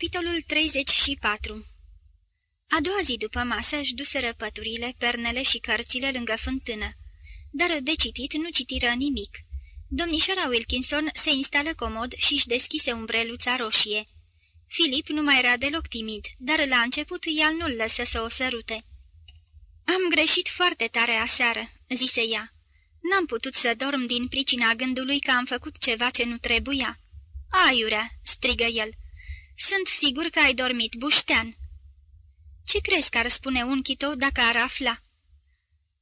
Capitolul 34 A doua zi după masă își duseră păturile, pernele și cărțile lângă fântână, dar de citit nu citiră nimic. Domnișoara Wilkinson se instală comod și își deschise umbreluța roșie. Filip nu mai era deloc timid, dar la început el nu-l lăsă să o sărute. Am greșit foarte tare aseară," zise ea. N-am putut să dorm din pricina gândului că am făcut ceva ce nu trebuia." Aiurea!" strigă el. Sunt sigur că ai dormit, buștean." Ce crezi că ar spune unchi tău dacă ar afla?"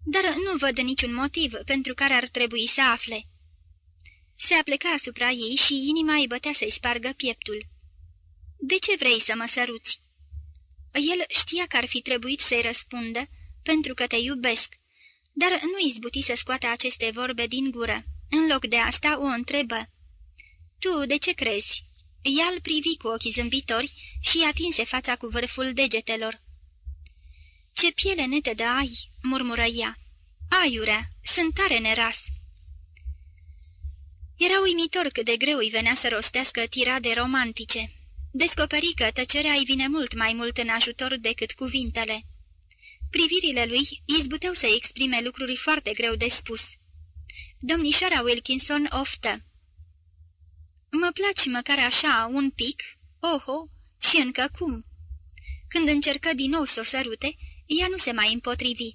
Dar nu văd niciun motiv pentru care ar trebui să afle." Se apleca asupra ei și inima îi bătea să-i spargă pieptul. De ce vrei să mă săruți?" El știa că ar fi trebuit să-i răspundă, pentru că te iubesc, dar nu izbuti să scoată aceste vorbe din gură. În loc de asta o întrebă. Tu de ce crezi? Ea îl privi cu ochii zâmbitori și atinse fața cu vârful degetelor. Ce piele netedă ai!" murmură ea. Aiurea, sunt tare neras!" Era uimitor cât de greu îi venea să rostească tirade romantice. Descoperi că tăcerea îi vine mult mai mult în ajutor decât cuvintele. Privirile lui izbuteau să exprime lucruri foarte greu de spus. Domnișoara Wilkinson oftă. Mă placi măcar așa, un pic, oho, și încă cum." Când încercă din nou să o sărute, ea nu se mai împotrivi.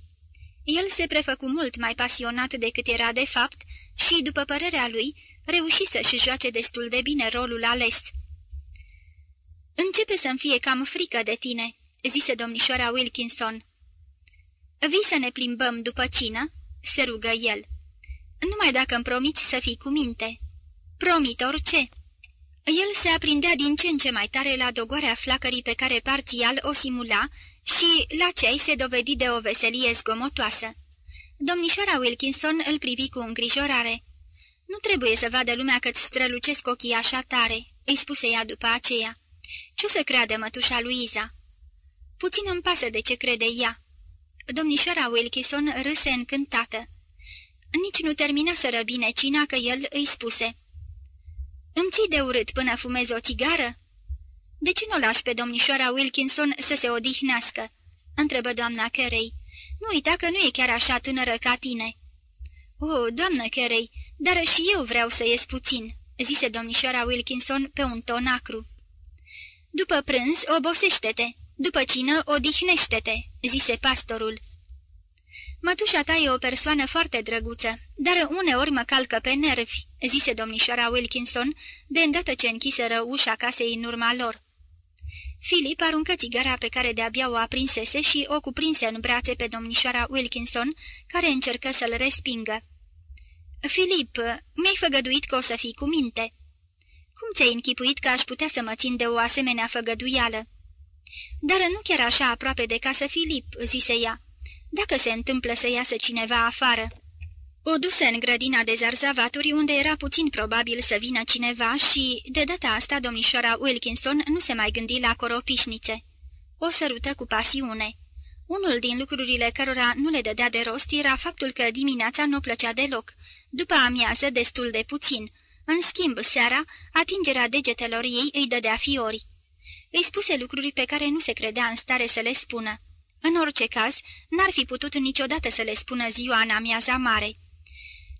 El se prefăcu mult mai pasionat decât era de fapt și, după părerea lui, reuși să-și joace destul de bine rolul ales. Începe să-mi fie cam frică de tine," zise domnișoara Wilkinson. Vii să ne plimbăm după cină?" se rugă el. Numai dacă îmi promiți să fii cu minte." Promit orice." El se aprindea din ce în ce mai tare la dogoarea flacării pe care parțial o simula și la cei se dovedi de o veselie zgomotoasă. Domnișoara Wilkinson îl privi cu îngrijorare. Nu trebuie să vadă lumea că-ți strălucesc ochii așa tare," îi spuse ea după aceea. Ce-o să creadă mătușa Luiza?" Puțin îmi pasă de ce crede ea." Domnișoara Wilkinson râse încântată. Nici nu termina să răbine cina că el îi spuse. Îmi ții de urât până fumez o țigară?" De ce nu lași pe domnișoara Wilkinson să se odihnească?" întrebă doamna Carey. Nu uita că nu e chiar așa tânără ca tine." O, doamnă Carey, dar și eu vreau să ies puțin," zise domnișoara Wilkinson pe un ton acru. După prânz, obosește-te, după cină, odihnește-te," zise pastorul. Mătușa ta e o persoană foarte drăguță, dar uneori mă calcă pe nervi," zise domnișoara Wilkinson, de îndată ce închiseră ușa casei în urma lor. Filip aruncă țigara pe care de-abia o aprinsese și o cuprinse în brațe pe domnișoara Wilkinson, care încercă să-l respingă. Filip, mi-ai făgăduit că o să fii cu minte." Cum ți-ai închipuit că aș putea să mă țin de o asemenea făgăduială?" Dar nu chiar așa aproape de casă, Filip," zise ea dacă se întâmplă să iasă cineva afară. O duse în grădina de zarzavaturi, unde era puțin probabil să vină cineva și, de data asta, domnișoara Wilkinson nu se mai gândi la coropișnițe. O sărută cu pasiune. Unul din lucrurile cărora nu le dădea de rost era faptul că dimineața nu plăcea deloc, după amiază destul de puțin. În schimb, seara, atingerea degetelor ei îi dădea fiori. Îi spuse lucruri pe care nu se credea în stare să le spună. În orice caz, n-ar fi putut niciodată să le spună ziua în amiaza mare.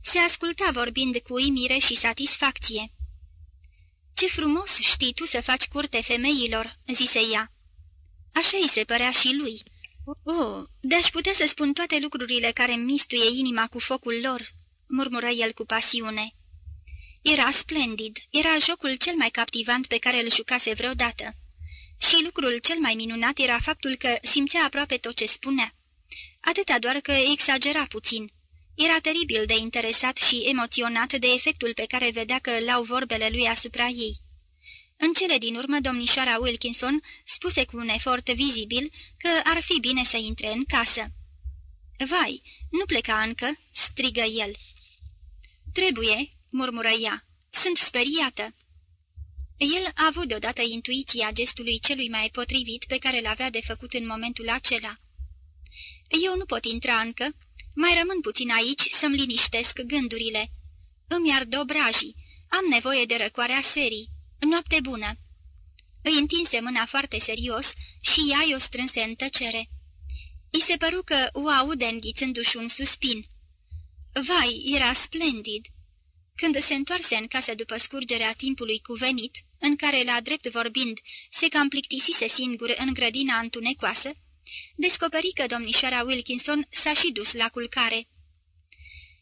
Se asculta vorbind cu uimire și satisfacție. Ce frumos știi tu să faci curte femeilor," zise ea. Așa îi se părea și lui. Oh, de-aș putea să spun toate lucrurile care mistuie inima cu focul lor," murmură el cu pasiune. Era splendid, era jocul cel mai captivant pe care îl jucase vreodată. Și lucrul cel mai minunat era faptul că simțea aproape tot ce spunea. Atâta doar că exagera puțin. Era teribil de interesat și emoționat de efectul pe care vedea că l-au vorbele lui asupra ei. În cele din urmă, domnișoara Wilkinson spuse cu un efort vizibil că ar fi bine să intre în casă. Vai, nu pleca încă?" strigă el. Trebuie," murmură ea. Sunt speriată." El a avut deodată intuiția gestului celui mai potrivit pe care l-avea de făcut în momentul acela. Eu nu pot intra încă, mai rămân puțin aici să-mi liniștesc gândurile. Îmi ard obrajii, am nevoie de răcoarea serii. Noapte bună!" Îi întinse mâna foarte serios și ea o strânse în tăcere. I se păru că o aude înghițându-și un suspin. Vai, era splendid! Când se întoarse în casă după scurgerea timpului cuvenit, în care, la drept vorbind, se cam plictisise singur în grădina întunecoasă, descoperi că domnișoara Wilkinson s-a și dus la culcare.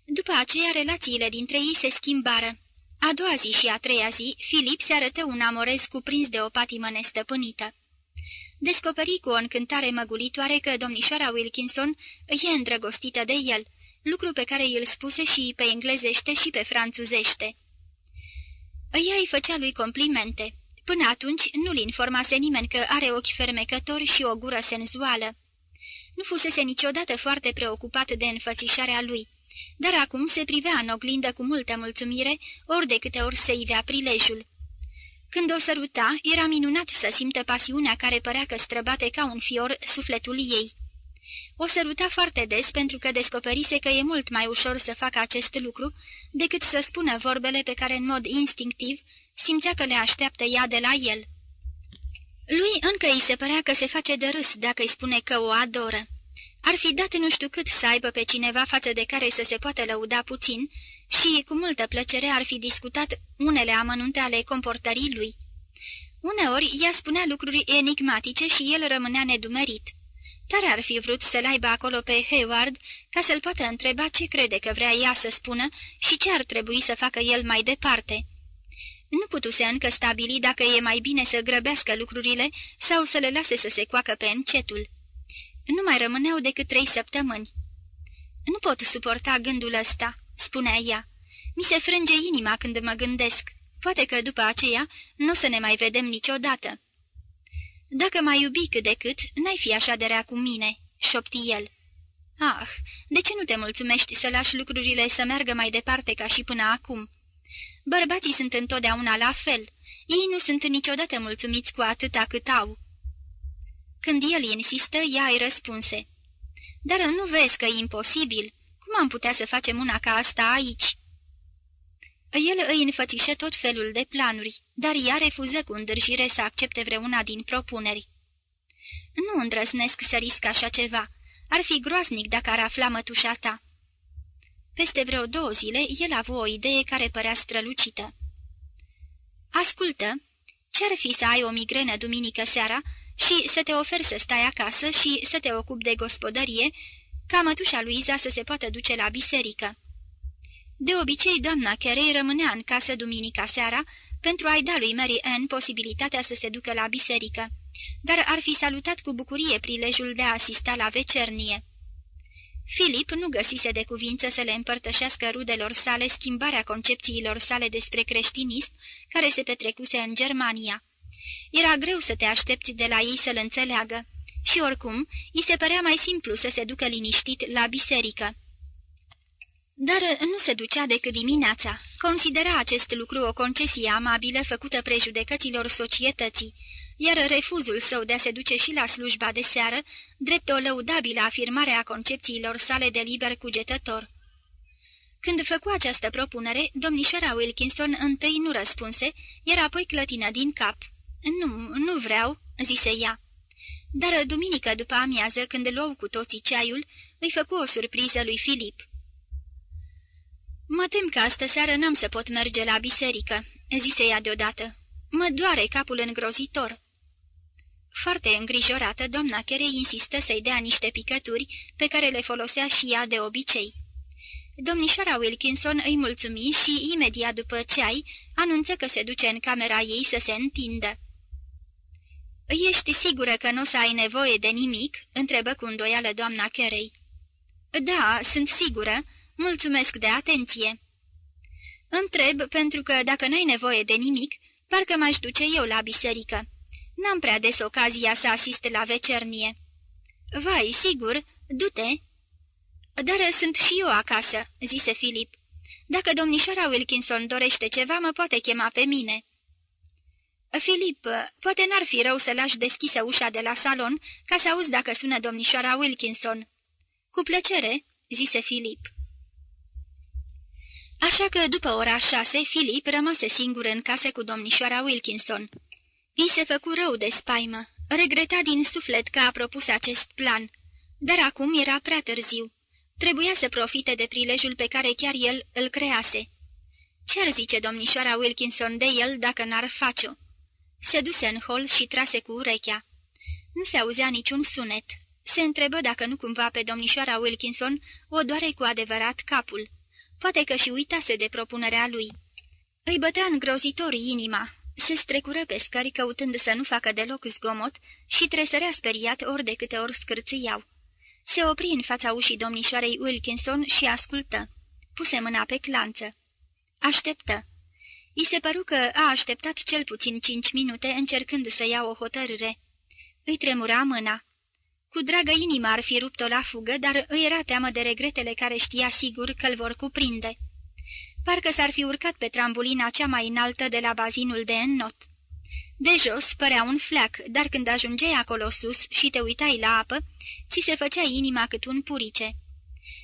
După aceea, relațiile dintre ei se schimbară. A doua zi și a treia zi, Filip se arătă un amorez cuprins de o patimă nestăpânită. Descoperi cu o încântare măgulitoare că domnișoara Wilkinson e îndrăgostită de el, lucru pe care îl spuse și pe englezește și pe franțuzește. Ea îi făcea lui complimente. Până atunci nu-l informase nimeni că are ochi fermecători și o gură senzuală. Nu fusese niciodată foarte preocupat de înfățișarea lui, dar acum se privea în oglindă cu multă mulțumire, ori de câte ori se ivea prilejul. Când o săruta, era minunat să simtă pasiunea care părea că străbate ca un fior sufletul ei. O săruta foarte des pentru că descoperise că e mult mai ușor să facă acest lucru decât să spună vorbele pe care în mod instinctiv simțea că le așteaptă ea de la el. Lui încă îi se părea că se face de râs dacă îi spune că o adoră. Ar fi dat nu știu cât să aibă pe cineva față de care să se poată lăuda puțin și cu multă plăcere ar fi discutat unele amănunte ale comportării lui. Uneori ea spunea lucruri enigmatice și el rămânea nedumerit. Tare ar fi vrut să-l aibă acolo pe Hayward ca să-l poată întreba ce crede că vrea ea să spună și ce ar trebui să facă el mai departe. Nu putuse încă stabili dacă e mai bine să grăbească lucrurile sau să le lase să se coacă pe încetul. Nu mai rămâneau decât trei săptămâni. Nu pot suporta gândul ăsta," spunea ea. Mi se frânge inima când mă gândesc. Poate că după aceea nu o să ne mai vedem niciodată." Dacă mai iubi cât de cât, n-ai fi așa de rea cu mine," șopti el. Ah, de ce nu te mulțumești să lași lucrurile să meargă mai departe ca și până acum? Bărbații sunt întotdeauna la fel. Ei nu sunt niciodată mulțumiți cu atâta cât au." Când el insistă, ea îi răspunse. Dar nu vezi că e imposibil? Cum am putea să facem una ca asta aici?" El îi înfățișă tot felul de planuri, dar ea refuză cu îndârjire să accepte vreuna din propuneri. Nu îndrăznesc să risc așa ceva. Ar fi groaznic dacă ar afla mătușa ta." Peste vreo două zile, el a avut o idee care părea strălucită. Ascultă, ce-ar fi să ai o migrenă duminică seara și să te oferi să stai acasă și să te ocupi de gospodărie, ca mătușa Luiza să se poată duce la biserică?" De obicei, doamna Carey rămânea în casă duminica seara pentru a-i da lui Mary Ann posibilitatea să se ducă la biserică, dar ar fi salutat cu bucurie prilejul de a asista la vecernie. Filip nu găsise de cuvință să le împărtășească rudelor sale schimbarea concepțiilor sale despre creștinism care se petrecuse în Germania. Era greu să te aștepți de la ei să-l înțeleagă și oricum, îi se părea mai simplu să se ducă liniștit la biserică. Dar nu se ducea decât dimineața. Considera acest lucru o concesie amabilă făcută prejudecăților societății, iar refuzul său de a se duce și la slujba de seară, drept o lăudabilă afirmare a concepțiilor sale de liber cugetător. Când făcu această propunere, domnișoara Wilkinson întâi nu răspunse, iar apoi clătină din cap. Nu, nu vreau," zise ea. Dar duminică după amiază, când luau cu toții ceaiul, îi făcu o surpriză lui Filip. Mă tem că astă seară n-am să pot merge la biserică," zise ea deodată. Mă doare capul îngrozitor." Foarte îngrijorată, doamna Chere insistă să-i dea niște picături pe care le folosea și ea de obicei. Domnișoara Wilkinson îi mulțumi și, imediat după ceai, anunță că se duce în camera ei să se întindă. Ești sigură că nu o să ai nevoie de nimic?" întrebă cu îndoială doamna Carey. Da, sunt sigură. Mulțumesc de atenție." Întreb pentru că dacă n-ai nevoie de nimic, parcă m-aș duce eu la biserică. N-am prea des ocazia să asist la vecernie." Vai, sigur, du-te." Dar sunt și eu acasă," zise Filip. Dacă domnișoara Wilkinson dorește ceva, mă poate chema pe mine." Filip, poate n-ar fi rău să lași deschisă ușa de la salon ca să auzi dacă sună domnișoara Wilkinson." Cu plăcere," zise Filip. Așa că, după ora șase, Filip rămase singur în casă cu domnișoara Wilkinson. I se făcu rău de spaimă, regreta din suflet că a propus acest plan, dar acum era prea târziu. Trebuia să profite de prilejul pe care chiar el îl crease. Ce-ar zice domnișoara Wilkinson de el dacă n-ar face-o? Se duse în hol și trase cu urechea. Nu se auzea niciun sunet. Se întrebă dacă nu cumva pe domnișoara Wilkinson o doare cu adevărat capul. Poate că și uitase de propunerea lui. Îi bătea îngrozitor inima. Se strecură pe scări căutând să nu facă deloc zgomot și tresărea speriat ori de câte ori scârțâiau. Se opri în fața ușii domnișoarei Wilkinson și ascultă. Puse mâna pe clanță. Așteptă. I se păru că a așteptat cel puțin cinci minute încercând să ia o hotărâre. Îi tremura mâna. Cu dragă inimă ar fi rupt-o la fugă, dar îi era teamă de regretele care știa sigur că îl vor cuprinde. Parcă s-ar fi urcat pe trambulina cea mai înaltă de la bazinul de înnot. De jos părea un fleac, dar când ajungeai acolo sus și te uitai la apă, ți se făcea inima cât un purice.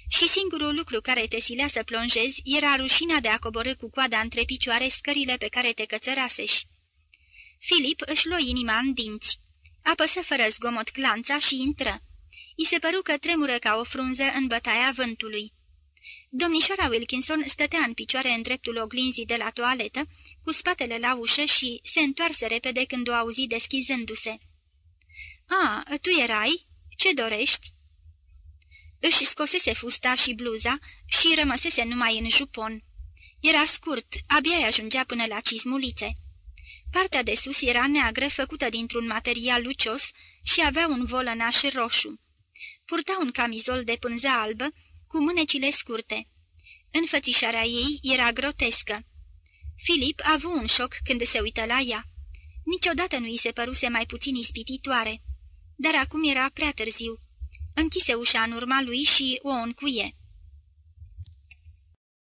Și singurul lucru care te silea să plonjezi era rușina de a coborâ cu coada între picioare scările pe care te cățăraseși. Filip își luă inima în dinți. Apăsă fără zgomot clanța și intră. I se păru că tremură ca o frunză în bătaia vântului. Domnișoara Wilkinson stătea în picioare în dreptul oglinzii de la toaletă, cu spatele la ușă și se întoarse repede când o auzi deschizându-se. A, tu erai? Ce dorești?" Își scosese fusta și bluza și rămăsese numai în jupon. Era scurt, abia ajungea până la cizmulițe. Partea de sus era neagră, făcută dintr-un material lucios și avea un volănaș roșu. Purta un camizol de pânză albă, cu mânecile scurte. Înfățișarea ei era grotescă. Filip a avut un șoc când se uită la ea. Niciodată nu i se păruse mai puțin ispititoare, dar acum era prea târziu. Închise ușa în urma lui și o încuie.